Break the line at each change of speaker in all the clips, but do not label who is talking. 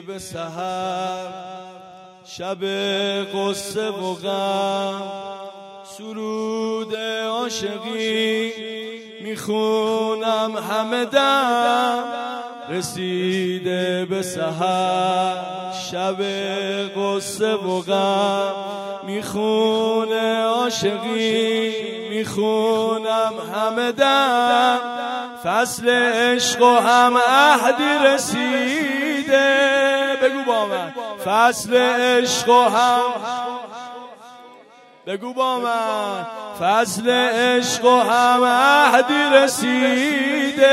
به سحر شب قصه و غم. سرود عاشقی می‌خونم همه دم. رسیده به سحر شب قصه و غم. می‌خونه عاشقی می‌خونم همه دم. فصل عشق و هم عهدی رسیده بگو با من. فصل عشق و هم. بگو با من. فصل عشق و هم عهدی رسیده.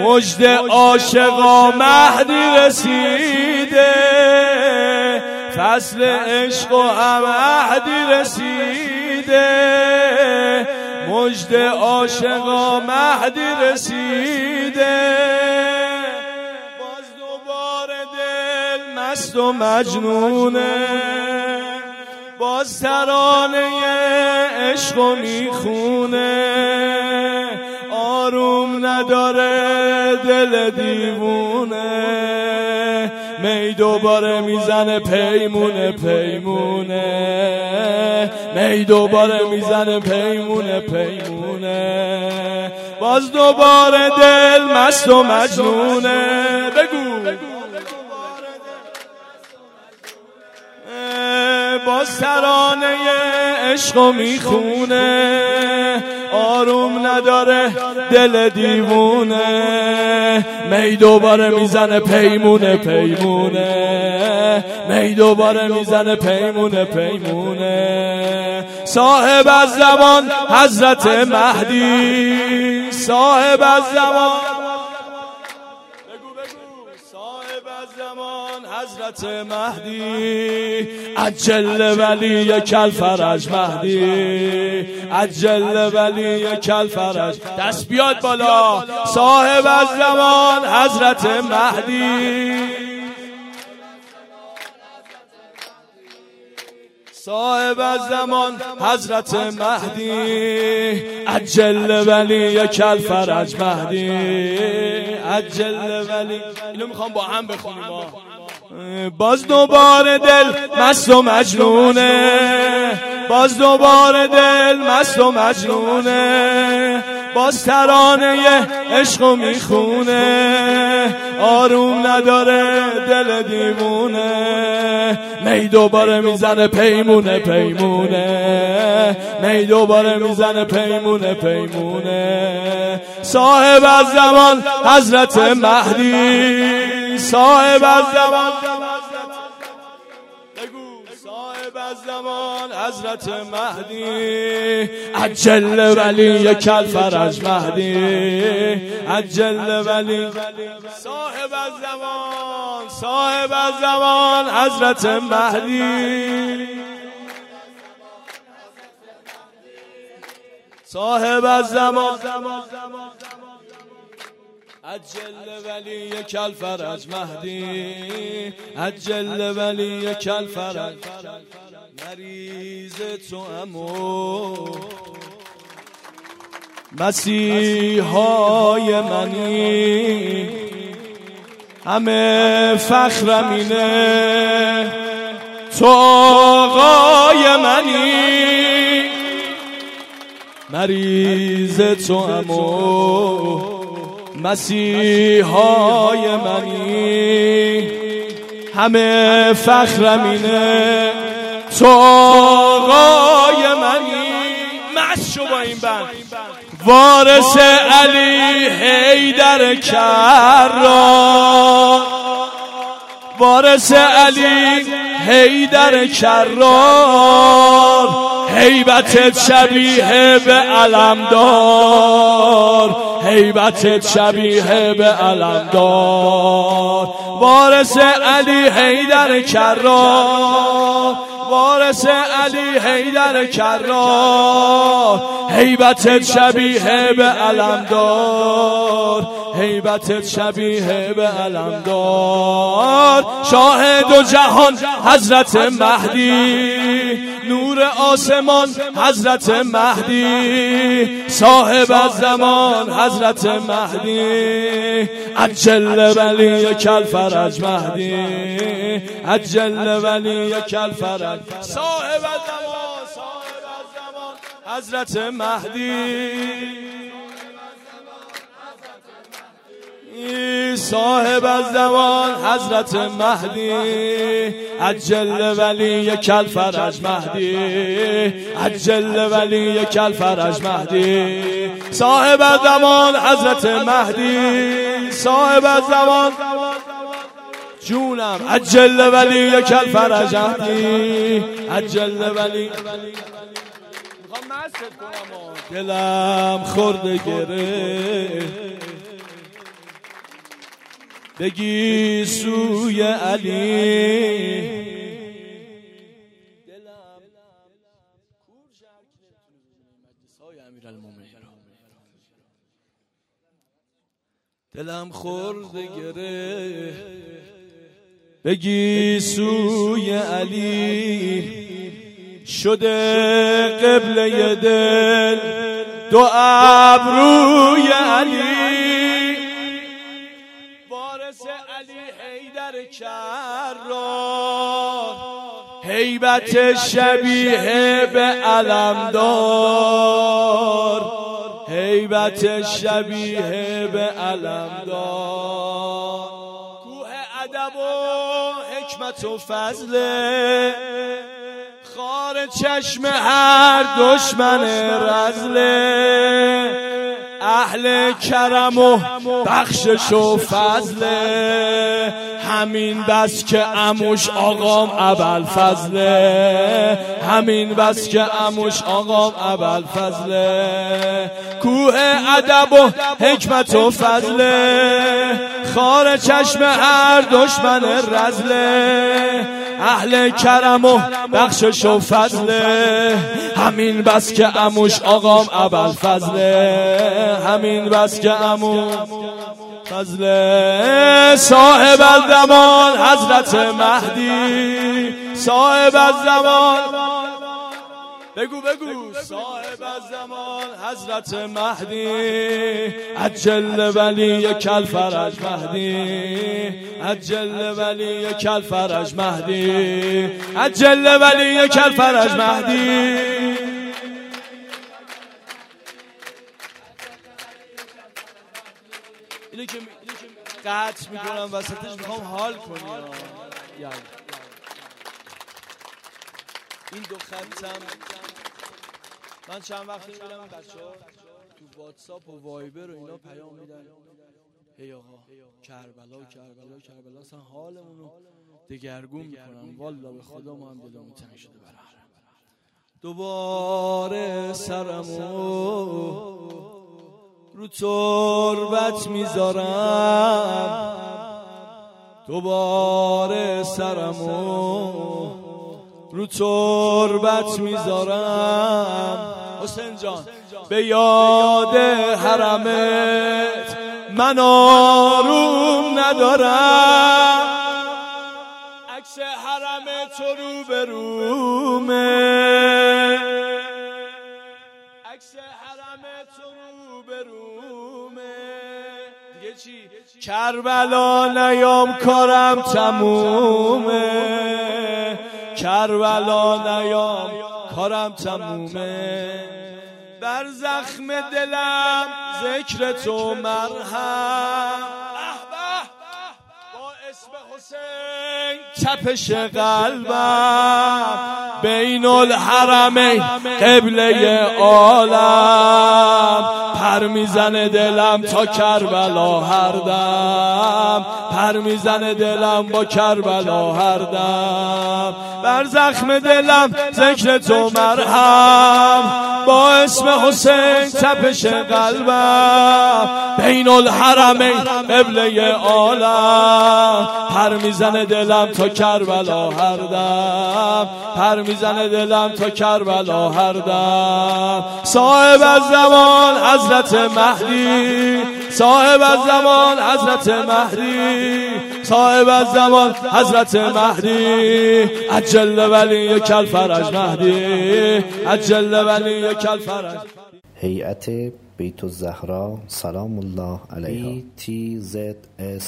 مجد عاشقا مهدی رسیده. فصل عشق و هم عهدی رسیده. مجد عاشقا مهدی رسیده. مست و مجنونه. باز ترانه عشق و می‌خونه. آروم نداره دل دیوونه. می دوباره می‌زنه پیمونه پیمونه. می دوباره می‌زنه پیمونه پیمونه. باز دوباره دل مست و مجنونه. بگو. باز ترانه عشق می‌خونه. آروم نداره دل دیوونه. می دوباره می‌زنه پیمونه پیمونه. می دوباره می‌زنه پیمونه پیمونه. صاحب از زمان حضرت مهدی. صاحب از زمان حضرت مهدی عجل ولی کل فرج مهدی عجل ولی کل فرج دست بیاد بالا صاحب از زمان حضرت مهدی. صاحب از زمان حضرت مهدی عجل ولی کل فرج مهدی. عجل ولی اینو می‌خوام با هم بخونیم باز دوباره دل مست و مجنونه. باز دوباره دل مست و مجنونه. باز ترانه عشق می‌خونه. آروم نداره دل دیوونه. می دوباره می‌زنه پیمونه پیمونه. می دوباره می‌زنه پیمونه پیمونه. صاحب از زمان حضرت مهدی. صاحب از زمان. صاحب از زمان حضرت مهدی. عجل ولی کل فرج مهدی. عجل ولی صاحب از زمان صاحب از زمان حضرت مهدی. صاحب از زمان. عجل ولی کل فرج مهدی عجل ولی کل فرج مریض تو امو. مسیحای منی. همه فخرم اینه تو آقای منی. مریض تو امو. مسیحای منی. همه فخرم اینه. تو آقای منی مش با این بند. وارث علی حیدر کرار وارث علی حیدر کرار حیبت شبیه به علمدار حیبت شبیه به علمدار. وارث علی حیدر کرار. وارث علی حیدر کرار حیبت شبیه به علمدار. حیبت شبیه به علمدار. شاهد و جهان حضرت مهدی. نور آسمان حضرت مهدی. صاحب از زمان حضرت مهدی. عجل ولی کل فرج مهدی. عجل ولی کل فرج صاحب زمان صاحب زمان حضرت مهدی. صاحب از زمان حضرت مهدی. عجل ولی کل فرج مهدی. عجل ولی کل فرج مهدی. صاحب از زمان حضرت مهدی. صاحب از زمان جونم. عجل ولی کل فرج مهدی عجل ولی. دلم خورده گره. بگی سوی علی. دلم خورد گره. بگی سوی علی. شده قبله دل. دو ابروی علی. حیدر کرار حیبت شبیه به علمدار حیبت شبیه به علمدار حکمت و فضل خار چشم هر دشمن رزله. اهل کرم و بخشش و فضل همین بس که اموش آقام ابل فضله همین بس که اموش آقام ابل فضله کوه ادب و حکمت و فضله. خار چشم هر دشمن رزله. اهل کرم و بخشش و فضله. همین بس که اموش آقام ابل فضله همین بس که اموش فضل صاحب الزمان حضرت مهدی. صاحب الزمان بگو بگو. صاحب زمان حضرت مهدی. عجل ولی کل فرج مهدی. عجل ولی کل فرج مهدی. عجل ولی کل فرج مهدی. قطع می‌کنم وسطش می‌خوام حال کنی این دو خطم من چند وقت می‌بینم بچه ها تو واتساپ و وایبر و اینا پیام میدن. ای آقا کربلا کربلا کربلا. اصلا حالمون رو دگرگون می‌کنن. والا به خدا ما هم دلمون تنگ شده برای دوباره سرمو رو تربت می‌ذارم. دوباره سرمو رو تربت می‌ذارم. حسین جان به یاد حرمت من آروم ندارم. عکس حرم رو به رومه کربلا نیام کارم تمومه. کربلا نیام کارم تمومه. بر زخم دلم ذکر تو مرهم. با اسم حسین چپش قلبم. بین الحرمین قبله عالم. پر می‌زنه دلم تا کربلا هر دم. پر می‌زنه دلم با کربلا هر دم. بر زخم دلم ذکر تو مرهم. با اسم حسین تپش قلبم. بین الحرمین قبله عالم. پر می‌زنه دلم تا کربلا هر دم. پر می‌زنه دلم تا کربلا هر دم. صاحب از زمان حضرت مهدی صاحب از زمان حضرت مهدی صاحب زمان حضرت مهدی. عجل ولی کل فرج مهدی عجل ولی کل فرج
هیئت بیت الزهرا سلام الله علیها. btzs.ir